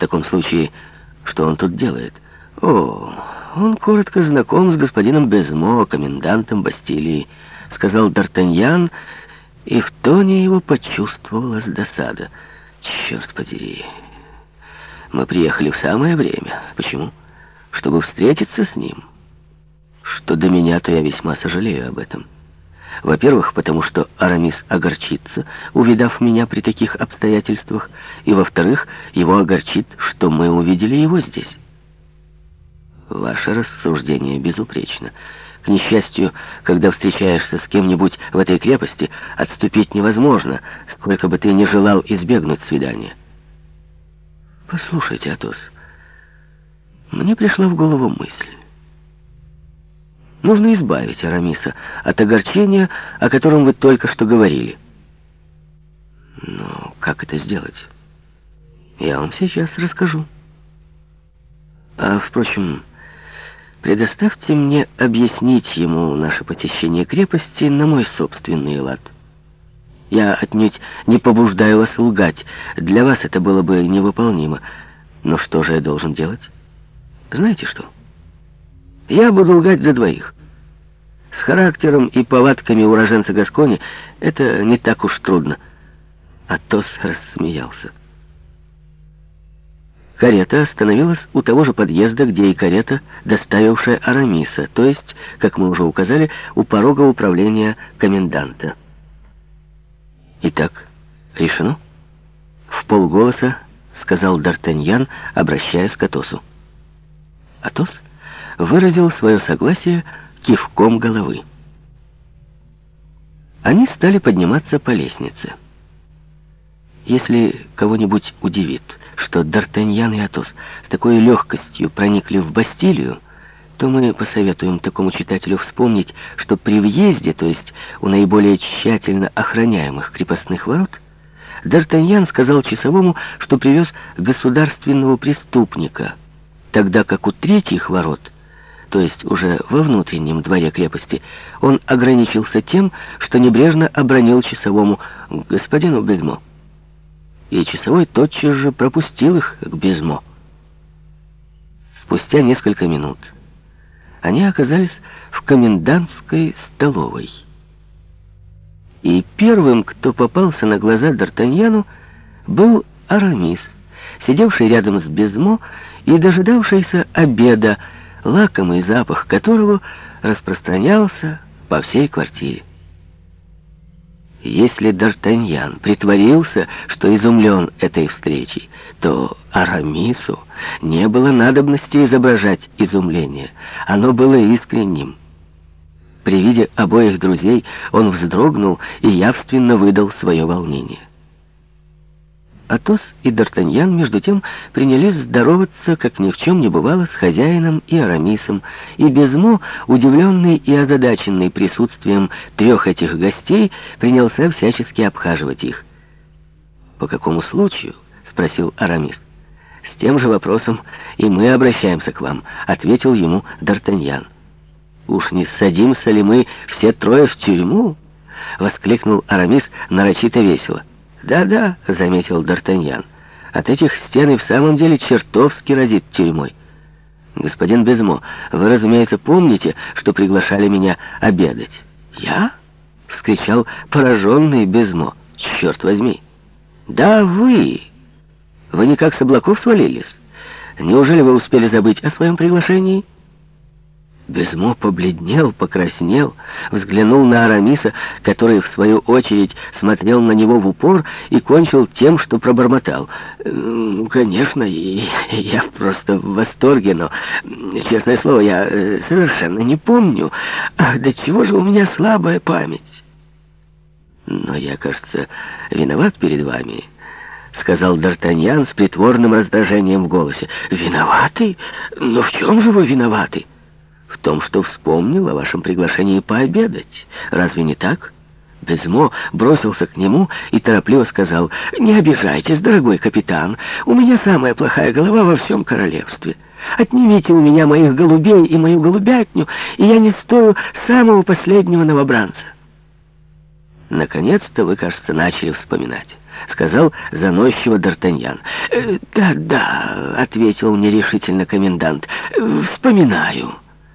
таком случае, что он тут делает? О, он коротко знаком с господином Безмо, комендантом Бастилии, сказал Д'Артаньян, и в тоне его почувствовалась досада. Черт подери, мы приехали в самое время. Почему? Чтобы встретиться с ним. Что до меня, то я весьма сожалею об этом. Во-первых, потому что Арамис огорчится, увидав меня при таких обстоятельствах, и, во-вторых, его огорчит, что мы увидели его здесь. Ваше рассуждение безупречно. К несчастью, когда встречаешься с кем-нибудь в этой крепости, отступить невозможно, сколько бы ты ни желал избегнуть свидания. Послушайте, Атос, мне пришла в голову мысль. Нужно избавить Арамиса от огорчения, о котором вы только что говорили. Но как это сделать? Я вам сейчас расскажу. А, впрочем, предоставьте мне объяснить ему наше посещение крепости на мой собственный лад. Я отнюдь не побуждаю вас лгать. Для вас это было бы невыполнимо. Но что же я должен делать? Знаете что? Я буду лгать за двоих. С характером и повадками уроженца Гаскони это не так уж трудно. Атос рассмеялся. Карета остановилась у того же подъезда, где и карета, доставившая Арамиса, то есть, как мы уже указали, у порога управления коменданта. «Итак, решено?» В полголоса сказал Д'Артаньян, обращаясь к Атосу. Атос выразил свое согласие кивком головы. Они стали подниматься по лестнице. Если кого-нибудь удивит, что Д'Артаньян и Атос с такой легкостью проникли в Бастилию, то мы посоветуем такому читателю вспомнить, что при въезде, то есть у наиболее тщательно охраняемых крепостных ворот, Д'Артаньян сказал часовому, что привез государственного преступника, тогда как у третьих ворот — то есть уже во внутреннем дворе крепости, он ограничился тем, что небрежно обронил часовому господину Безмо. И часовой тотчас же пропустил их к Безмо. Спустя несколько минут они оказались в комендантской столовой. И первым, кто попался на глаза Д'Артаньяну, был Арамис, сидевший рядом с Безмо и дожидавшийся обеда, лакомый запах которого распространялся по всей квартире. Если Д'Артаньян притворился, что изумлен этой встречей, то Арамису не было надобности изображать изумление. Оно было искренним. При виде обоих друзей он вздрогнул и явственно выдал свое волнение. Атос и Д'Артаньян, между тем, принялись здороваться, как ни в чем не бывало, с хозяином и Арамисом, и Безмо, удивленный и озадаченный присутствием трех этих гостей, принялся всячески обхаживать их. «По какому случаю?» — спросил Арамис. «С тем же вопросом и мы обращаемся к вам», — ответил ему Д'Артаньян. «Уж не садимся ли мы все трое в тюрьму?» — воскликнул Арамис нарочито весело. «Да-да», — заметил Д'Артаньян, — «от этих стен и в самом деле чертовски разит тюрьмой». «Господин Безмо, вы, разумеется, помните, что приглашали меня обедать?» «Я?» — вскричал пораженный Безмо. «Черт возьми!» «Да вы! Вы никак с облаков свалились? Неужели вы успели забыть о своем приглашении?» Безмо побледнел, покраснел, взглянул на Арамиса, который, в свою очередь, смотрел на него в упор и кончил тем, что пробормотал. «Ну, конечно, я просто в восторге, но, честное слово, я э, совершенно не помню. Ах, до чего же у меня слабая память?» «Но я, кажется, виноват перед вами». — сказал Д'Артаньян с притворным раздражением в голосе. «Виноваты? Но в чем же вы виноваты?» В том, что вспомнил о вашем приглашении пообедать. Разве не так?» Безмо бросился к нему и торопливо сказал, «Не обижайтесь, дорогой капитан, у меня самая плохая голова во всем королевстве. Отнимите у меня моих голубей и мою голубятню, и я не стою самого последнего новобранца». «Наконец-то вы, кажется, начали вспоминать», — сказал заносчиво Д'Артаньян. «Да, да», — ответил нерешительно комендант, — «вспоминаю».